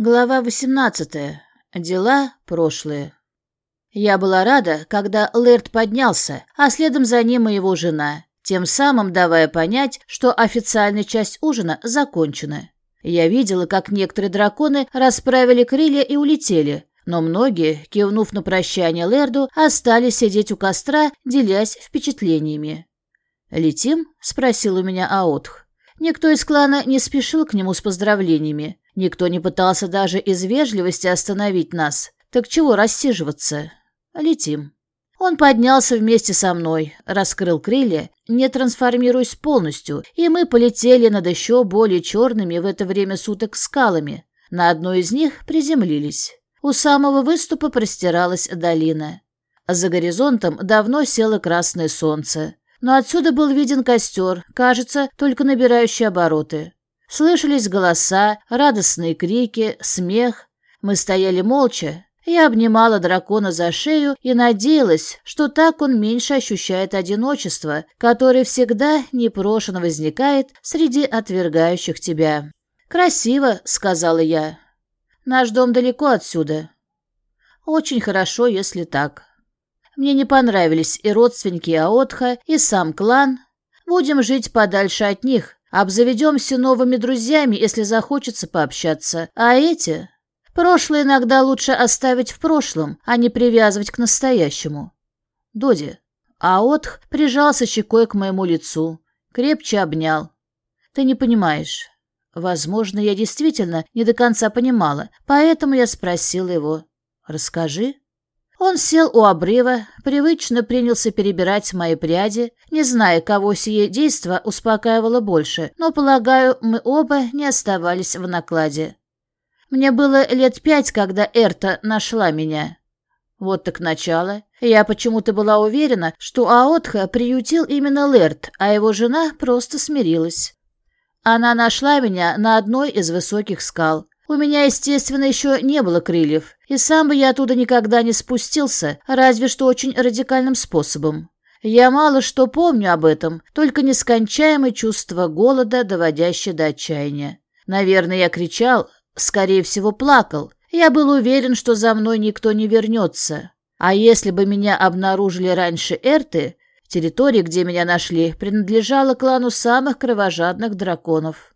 Глава 18. Дела прошлые. Я была рада, когда Лэрд поднялся, а следом за ним и его жена, тем самым давая понять, что официальная часть ужина закончена. Я видела, как некоторые драконы расправили крылья и улетели, но многие, кивнув на прощание Лэрду, остались сидеть у костра, делясь впечатлениями. «Летим?» — спросил у меня Аотх. Никто из клана не спешил к нему с поздравлениями. Никто не пытался даже из вежливости остановить нас. Так чего рассиживаться? Летим. Он поднялся вместе со мной, раскрыл крылья, не трансформируясь полностью, и мы полетели над еще более черными в это время суток скалами. На одной из них приземлились. У самого выступа простиралась долина. За горизонтом давно село красное солнце. Но отсюда был виден костер, кажется, только набирающий обороты. Слышались голоса, радостные крики, смех. Мы стояли молча. Я обнимала дракона за шею и надеялась, что так он меньше ощущает одиночество, которое всегда непрошено возникает среди отвергающих тебя. «Красиво», — сказала я. «Наш дом далеко отсюда». «Очень хорошо, если так». Мне не понравились и родственники Аотха, и сам клан. Будем жить подальше от них, Обзаведемся новыми друзьями, если захочется пообщаться. А эти? Прошлое иногда лучше оставить в прошлом, а не привязывать к настоящему. Доди. А Отх прижался щекой к моему лицу, крепче обнял. Ты не понимаешь. Возможно, я действительно не до конца понимала, поэтому я спросила его. Расскажи. Он сел у обрыва, привычно принялся перебирать мои пряди, не зная, кого сие действо успокаивало больше, но, полагаю, мы оба не оставались в накладе. Мне было лет пять, когда Эрта нашла меня. Вот так начало. Я почему-то была уверена, что Аотха приютил именно Лерт, а его жена просто смирилась. Она нашла меня на одной из высоких скал. У меня, естественно, еще не было крыльев, и сам бы я оттуда никогда не спустился, разве что очень радикальным способом. Я мало что помню об этом, только нескончаемое чувство голода, доводящее до отчаяния. Наверное, я кричал, скорее всего, плакал. Я был уверен, что за мной никто не вернется. А если бы меня обнаружили раньше Эрты, территория, где меня нашли, принадлежала клану самых кровожадных драконов.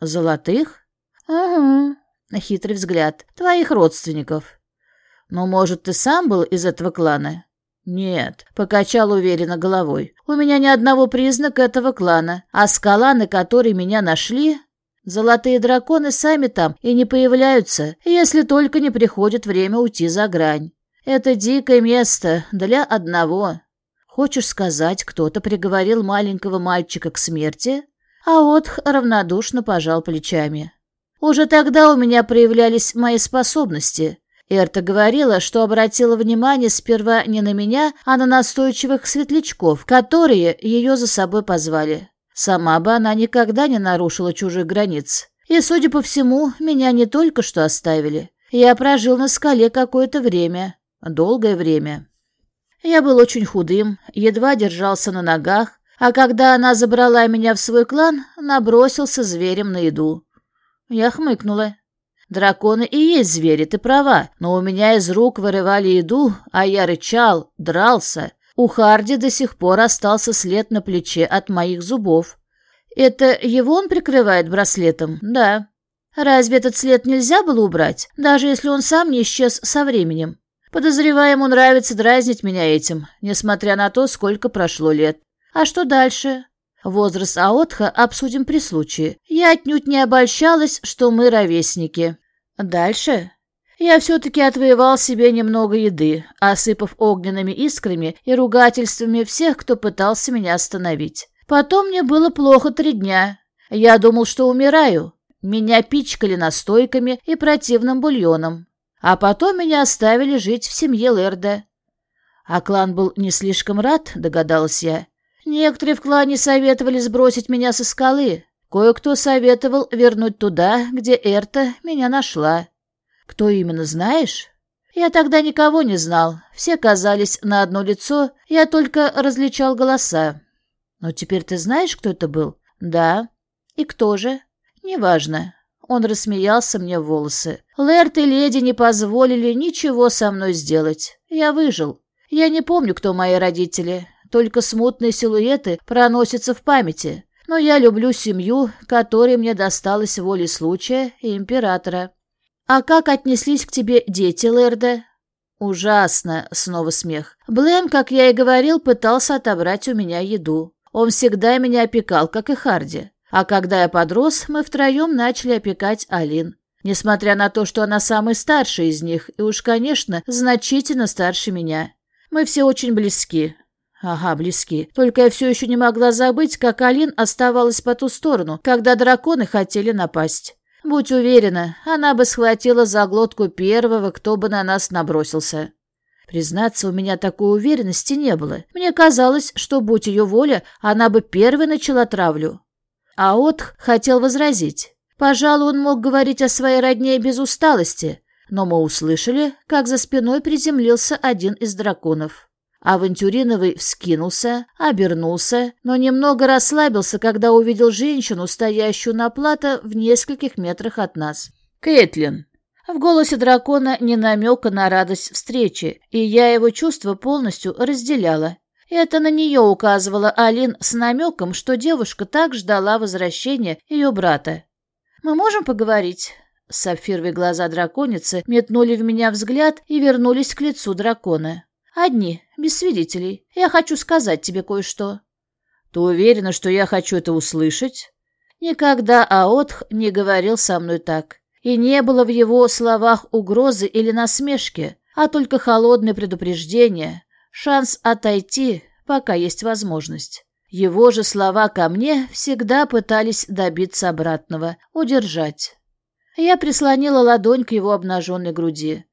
Золотых? Ага. На хитрый взгляд. «Твоих родственников». «Ну, может, ты сам был из этого клана?» «Нет», — покачал уверенно головой. «У меня ни одного признака этого клана, а скала, на которой меня нашли...» «Золотые драконы сами там и не появляются, если только не приходит время уйти за грань. Это дикое место для одного. Хочешь сказать, кто-то приговорил маленького мальчика к смерти?» А Отх равнодушно пожал плечами. Уже тогда у меня проявлялись мои способности. Эрта говорила, что обратила внимание сперва не на меня, а на настойчивых светлячков, которые ее за собой позвали. Сама бы она никогда не нарушила чужих границ. И, судя по всему, меня не только что оставили. Я прожил на скале какое-то время. Долгое время. Я был очень худым, едва держался на ногах, а когда она забрала меня в свой клан, набросился зверем на еду. Я хмыкнула. Драконы и есть звери, ты права, но у меня из рук вырывали еду, а я рычал, дрался. У Харди до сих пор остался след на плече от моих зубов. Это его он прикрывает браслетом? Да. Разве этот след нельзя было убрать, даже если он сам не исчез со временем? Подозреваю, ему нравится дразнить меня этим, несмотря на то, сколько прошло лет. А что дальше? Возраст Аотха обсудим при случае. Я отнюдь не обольщалась, что мы ровесники. Дальше. Я все-таки отвоевал себе немного еды, осыпав огненными искрами и ругательствами всех, кто пытался меня остановить. Потом мне было плохо три дня. Я думал, что умираю. Меня пичкали настойками и противным бульоном. А потом меня оставили жить в семье Лерда. А клан был не слишком рад, догадалась я. Некоторые в клане советовали сбросить меня со скалы. Кое-кто советовал вернуть туда, где Эрта меня нашла. Кто именно, знаешь? Я тогда никого не знал. Все казались на одно лицо, я только различал голоса. Но теперь ты знаешь, кто это был? Да. И кто же? Неважно. Он рассмеялся мне в волосы. Лэрт и леди не позволили ничего со мной сделать. Я выжил. Я не помню, кто мои родители. Только смутные силуэты проносятся в памяти. Но я люблю семью, которой мне досталась волей случая и императора. А как отнеслись к тебе дети, Лэрда? Ужасно, снова смех. Блэм, как я и говорил, пытался отобрать у меня еду. Он всегда меня опекал, как и Харди. А когда я подрос, мы втроем начали опекать Алин. Несмотря на то, что она самая старшая из них, и уж, конечно, значительно старше меня. Мы все очень близки. Ага, близки. Только я все еще не могла забыть, как Алин оставалась по ту сторону, когда драконы хотели напасть. Будь уверена, она бы схватила за глотку первого, кто бы на нас набросился. Признаться, у меня такой уверенности не было. Мне казалось, что, будь ее воля, она бы первой начала травлю. А Отх хотел возразить. Пожалуй, он мог говорить о своей родне без усталости, но мы услышали, как за спиной приземлился один из драконов. Авантюриновый вскинулся, обернулся, но немного расслабился, когда увидел женщину, стоящую на плато в нескольких метрах от нас. «Кэтлин!» В голосе дракона не намека на радость встречи, и я его чувства полностью разделяла. Это на нее указывала Алин с намеком, что девушка так ждала возвращения ее брата. «Мы можем поговорить?» Сапфировые глаза драконицы метнули в меня взгляд и вернулись к лицу дракона. «Одни, без свидетелей. Я хочу сказать тебе кое-что». «Ты уверена, что я хочу это услышать?» Никогда Аотх не говорил со мной так. И не было в его словах угрозы или насмешки, а только холодное предупреждение, шанс отойти, пока есть возможность. Его же слова ко мне всегда пытались добиться обратного, удержать. Я прислонила ладонь к его обнаженной груди.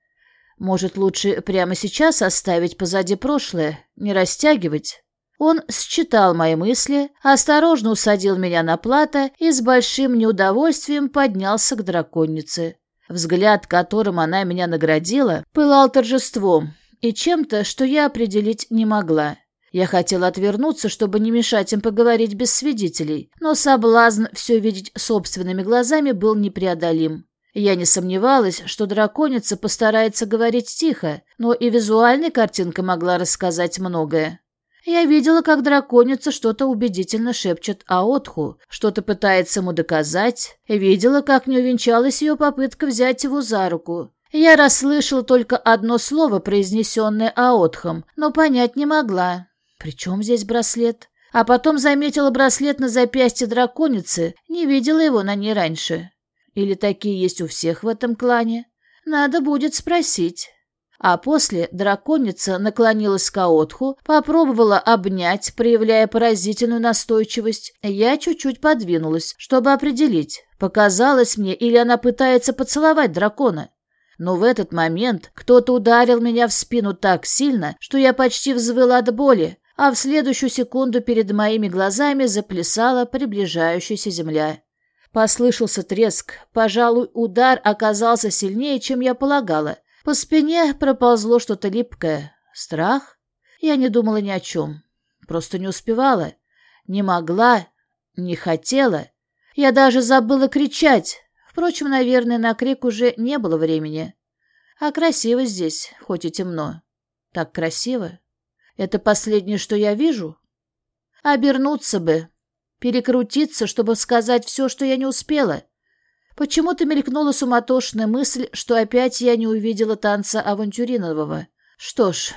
Может, лучше прямо сейчас оставить позади прошлое, не растягивать? Он считал мои мысли, осторожно усадил меня на плато и с большим неудовольствием поднялся к драконице. Взгляд, которым она меня наградила, пылал торжеством и чем-то, что я определить не могла. Я хотела отвернуться, чтобы не мешать им поговорить без свидетелей, но соблазн все видеть собственными глазами был непреодолим. Я не сомневалась, что драконица постарается говорить тихо, но и визуальная картинка могла рассказать многое. Я видела, как драконица что-то убедительно шепчет Аотху, что-то пытается ему доказать, видела, как не увенчалась ее попытка взять его за руку. Я расслышала только одно слово, произнесенное Аотхом, но понять не могла. «При чем здесь браслет?» А потом заметила браслет на запястье драконицы, не видела его на ней раньше. Или такие есть у всех в этом клане? Надо будет спросить. А после драконица наклонилась к Аотху, попробовала обнять, проявляя поразительную настойчивость. Я чуть-чуть подвинулась, чтобы определить, показалось мне или она пытается поцеловать дракона. Но в этот момент кто-то ударил меня в спину так сильно, что я почти взвыла от боли, а в следующую секунду перед моими глазами заплясала приближающаяся земля. Послышался треск. Пожалуй, удар оказался сильнее, чем я полагала. По спине проползло что-то липкое. Страх? Я не думала ни о чем. Просто не успевала. Не могла, не хотела. Я даже забыла кричать. Впрочем, наверное, на крик уже не было времени. А красиво здесь, хоть и темно. Так красиво. Это последнее, что я вижу? Обернуться бы, перекрутиться, чтобы сказать все, что я не успела. Почему-то мелькнула суматошная мысль, что опять я не увидела танца авантюринового. Что ж,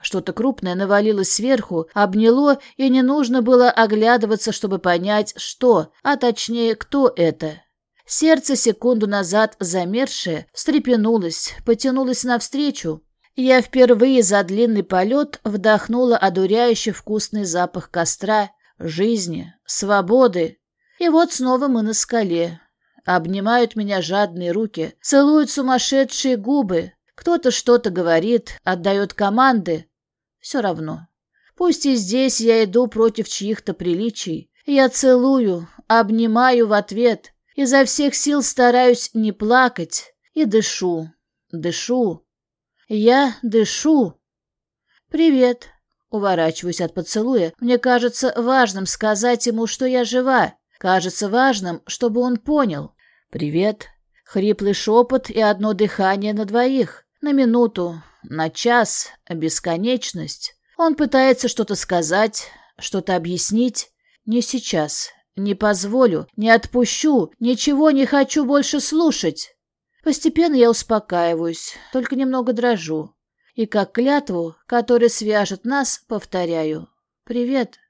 что-то крупное навалилось сверху, обняло, и не нужно было оглядываться, чтобы понять, что, а точнее, кто это. Сердце секунду назад замершее встрепенулось, потянулось навстречу, я впервые за длинный полет вдохнула одуряющий вкусный запах костра, жизни, свободы. И вот снова мы на скале. Обнимают меня жадные руки, целуют сумасшедшие губы. Кто-то что-то говорит, отдает команды. Все равно. Пусть и здесь я иду против чьих-то приличий. Я целую, обнимаю в ответ. Изо всех сил стараюсь не плакать и дышу, дышу. Я дышу. Привет. Уворачиваюсь от поцелуя. Мне кажется важным сказать ему, что я жива. Кажется важным, чтобы он понял. «Привет». Хриплый шепот и одно дыхание на двоих. На минуту, на час, бесконечность. Он пытается что-то сказать, что-то объяснить. Не сейчас. Не позволю, не отпущу, ничего не хочу больше слушать. Постепенно я успокаиваюсь, только немного дрожу. И как клятву, которая свяжет нас, повторяю «Привет».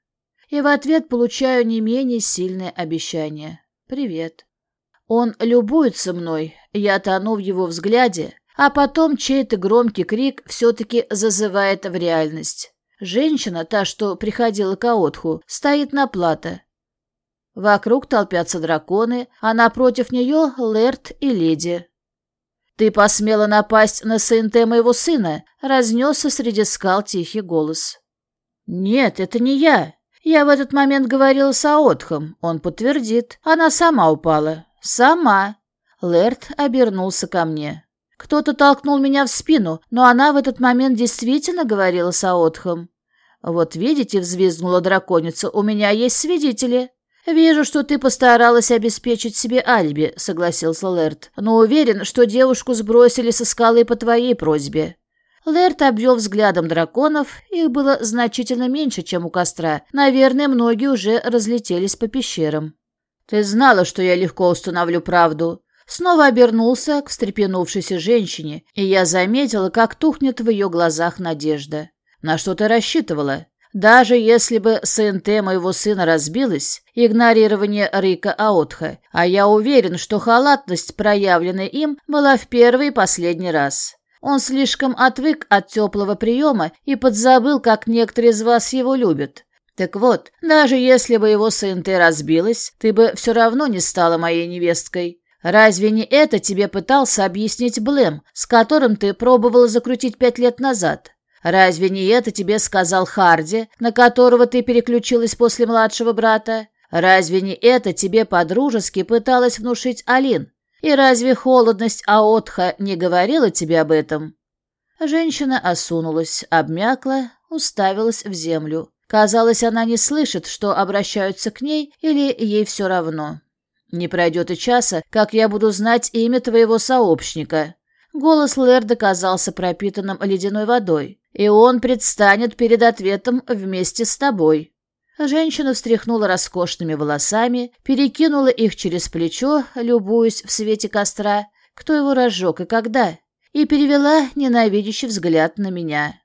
И в ответ получаю не менее сильное обещание «Привет». Он любуется мной, я тону в его взгляде, а потом чей-то громкий крик все-таки зазывает в реальность. Женщина, та, что приходила к Аотху, стоит на плато. Вокруг толпятся драконы, а напротив нее Лерт и леди. «Ты посмела напасть на СНТ моего сына?» — разнесся среди скал тихий голос. «Нет, это не я. Я в этот момент говорила с Аотхом. Он подтвердит. Она сама упала. Сама». Лерт обернулся ко мне. Кто-то толкнул меня в спину, но она в этот момент действительно говорила с Аотхом. «Вот видите», — взвизгнула драконица, — «у меня есть свидетели». «Вижу, что ты постаралась обеспечить себе алиби», — согласился Лерт, «но уверен, что девушку сбросили со скалы по твоей просьбе». Лерт обвел взглядом драконов, их было значительно меньше, чем у костра. Наверное, многие уже разлетелись по пещерам. «Ты знала, что я легко установлю правду». Снова обернулся к встрепенувшейся женщине, и я заметила, как тухнет в ее глазах надежда. «На что ты рассчитывала?» Даже если бы СНТ моего сына разбилась, игнорирование Рика Аотха, а я уверен, что халатность, проявленная им, была в первый и последний раз. Он слишком отвык от теплого приема и подзабыл, как некоторые из вас его любят. Так вот, даже если бы его СНТ разбилась, ты бы все равно не стала моей невесткой. Разве не это тебе пытался объяснить Блэм, с которым ты пробовала закрутить пять лет назад? Разве не это тебе сказал Харди, на которого ты переключилась после младшего брата? Разве не это тебе подружески пыталась внушить Алин? И разве холодность Аотха не говорила тебе об этом?» Женщина осунулась, обмякла, уставилась в землю. Казалось, она не слышит, что обращаются к ней, или ей все равно. «Не пройдет и часа, как я буду знать имя твоего сообщника». Голос Лэрда казался пропитанным ледяной водой и он предстанет перед ответом вместе с тобой». Женщина встряхнула роскошными волосами, перекинула их через плечо, любуясь в свете костра, кто его разжег и когда, и перевела ненавидящий взгляд на меня.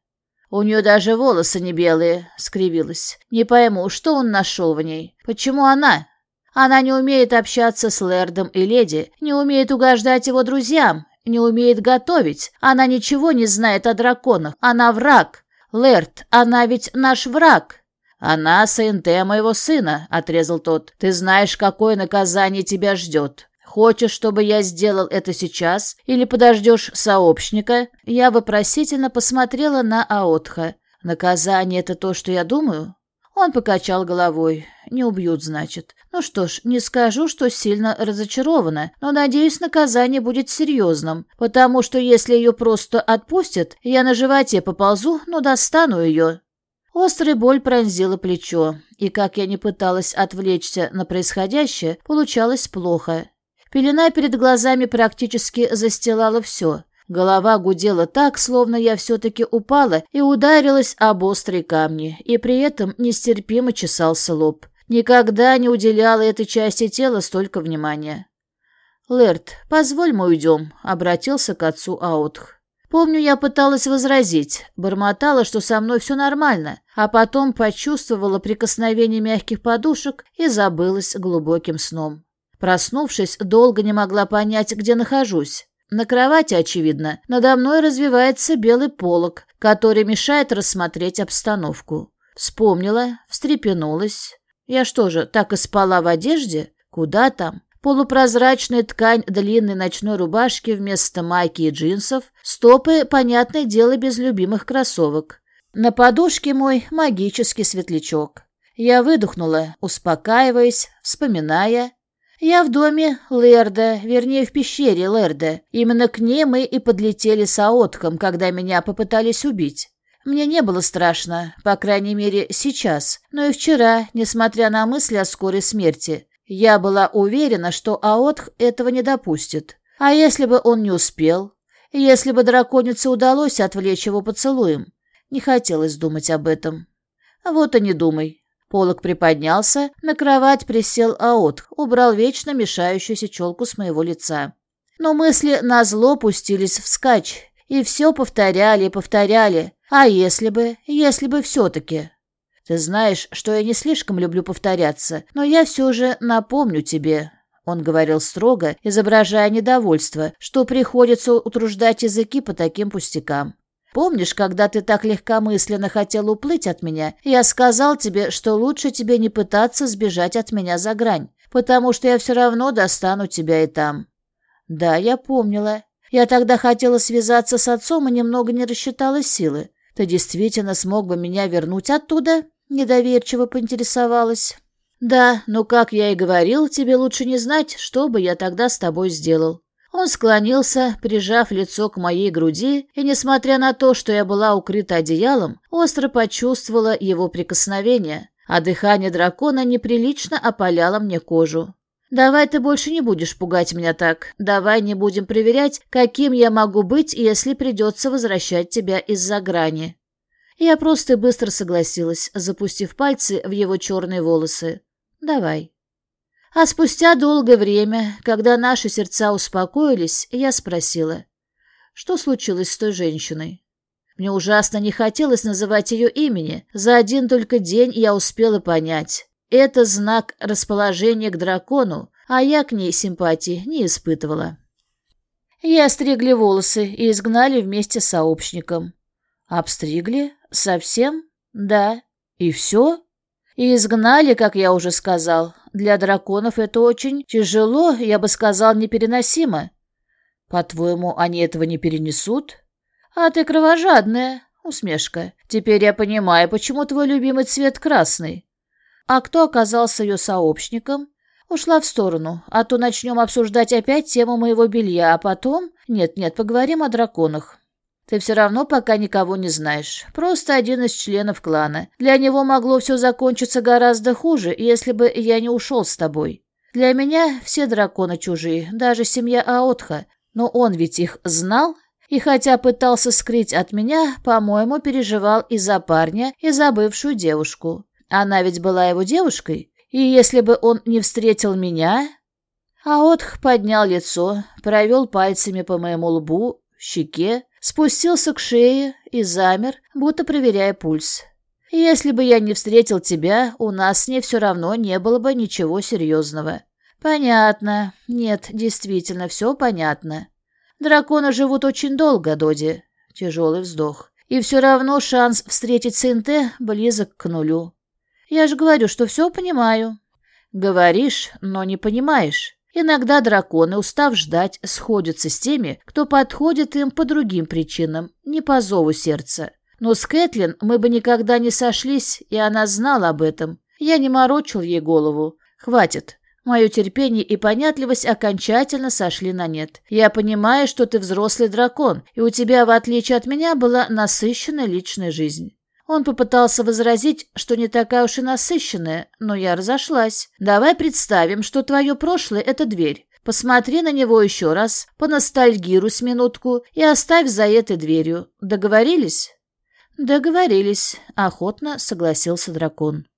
У нее даже волосы не белые, — скривилась. Не пойму, что он нашел в ней. Почему она? Она не умеет общаться с Лэрдом и леди, не умеет угождать его друзьям, не умеет готовить. Она ничего не знает о драконах. Она враг. Лерт, она ведь наш враг. Она СНТ моего сына, отрезал тот. Ты знаешь, какое наказание тебя ждет. Хочешь, чтобы я сделал это сейчас или подождешь сообщника? Я вопросительно посмотрела на Аотха. Наказание — это то, что я думаю? Он покачал головой. Не убьют, значит. Ну что ж, не скажу, что сильно разочарована, но надеюсь, наказание будет серьезным, потому что если ее просто отпустят, я на животе поползу, но достану ее. Острая боль пронзила плечо, и как я не пыталась отвлечься на происходящее, получалось плохо. Пелена перед глазами практически застилала все. Голова гудела так, словно я все-таки упала и ударилась об острые камни, и при этом нестерпимо чесался лоб. Никогда не уделяла этой части тела столько внимания. «Лэрд, позволь мы уйдем», — обратился к отцу Аутх. Помню, я пыталась возразить, бормотала, что со мной все нормально, а потом почувствовала прикосновение мягких подушек и забылась глубоким сном. Проснувшись, долго не могла понять, где нахожусь. На кровати, очевидно, надо мной развивается белый полог, который мешает рассмотреть обстановку. Вспомнила, встрепенулась. Я что же, так и спала в одежде? Куда там? Полупрозрачная ткань длинной ночной рубашки вместо майки и джинсов, стопы, понятное дело, без любимых кроссовок. На подушке мой магический светлячок. Я выдохнула, успокаиваясь, вспоминая, я в доме Лерда, вернее, в пещере Лерда. Именно к ней мы и подлетели с Аотком, когда меня попытались убить. Мне не было страшно, по крайней мере, сейчас, но и вчера, несмотря на мысли о скорой смерти. Я была уверена, что Аотх этого не допустит. А если бы он не успел? Если бы драконице удалось отвлечь его поцелуем? Не хотелось думать об этом. Вот и не думай. Полок приподнялся, на кровать присел Аотх, убрал вечно мешающуюся челку с моего лица. Но мысли назло пустились вскачь, и все повторяли и повторяли. А если бы, если бы все-таки? Ты знаешь, что я не слишком люблю повторяться, но я все же напомню тебе». Он говорил строго, изображая недовольство, что приходится утруждать языки по таким пустякам. «Помнишь, когда ты так легкомысленно хотел уплыть от меня, я сказал тебе, что лучше тебе не пытаться сбежать от меня за грань, потому что я все равно достану тебя и там». «Да, я помнила. Я тогда хотела связаться с отцом и немного не рассчитала силы. Ты действительно смог бы меня вернуть оттуда?» Недоверчиво поинтересовалась. «Да, но, как я и говорил, тебе лучше не знать, что бы я тогда с тобой сделал». Он склонился, прижав лицо к моей груди, и, несмотря на то, что я была укрыта одеялом, остро почувствовала его прикосновение, а дыхание дракона неприлично опаляло мне кожу. «Давай ты больше не будешь пугать меня так. Давай не будем проверять, каким я могу быть, если придется возвращать тебя из-за грани». Я просто быстро согласилась, запустив пальцы в его черные волосы. «Давай». А спустя долгое время, когда наши сердца успокоились, я спросила, что случилось с той женщиной. Мне ужасно не хотелось называть ее имени. За один только день я успела понять. Это знак расположения к дракону, а я к ней симпатии не испытывала. Я стригли волосы и изгнали вместе с сообщником. Обстригли? Совсем? Да. И все? И изгнали, как я уже сказал. Для драконов это очень тяжело, я бы сказал, непереносимо. По-твоему, они этого не перенесут? А ты кровожадная. Усмешка. Теперь я понимаю, почему твой любимый цвет красный. А кто оказался ее сообщником? Ушла в сторону, а то начнем обсуждать опять тему моего белья, а потом... Нет-нет, поговорим о драконах. Ты все равно пока никого не знаешь. Просто один из членов клана. Для него могло все закончиться гораздо хуже, если бы я не ушел с тобой. Для меня все драконы чужие, даже семья Аотха. Но он ведь их знал, и хотя пытался скрыть от меня, по-моему, переживал и за парня, и за бывшую девушку. Она ведь была его девушкой, и если бы он не встретил меня... Аотх поднял лицо, провел пальцами по моему лбу, щеке, спустился к шее и замер, будто проверяя пульс. Если бы я не встретил тебя, у нас с ней все равно не было бы ничего серьезного. Понятно. Нет, действительно, все понятно. Драконы живут очень долго, Доди. Тяжелый вздох. И все равно шанс встретить Синте близок к нулю. Я же говорю, что все понимаю. Говоришь, но не понимаешь. Иногда драконы, устав ждать, сходятся с теми, кто подходит им по другим причинам, не по зову сердца. Но с Кэтлин мы бы никогда не сошлись, и она знала об этом. Я не морочил ей голову. Хватит. Мое терпение и понятливость окончательно сошли на нет. Я понимаю, что ты взрослый дракон, и у тебя, в отличие от меня, была насыщенная личная жизнь. Он попытался возразить, что не такая уж и насыщенная, но я разошлась. Давай представим, что твое прошлое — это дверь. Посмотри на него еще раз, поностальгируй с минутку и оставь за этой дверью. Договорились? Договорились, охотно согласился дракон.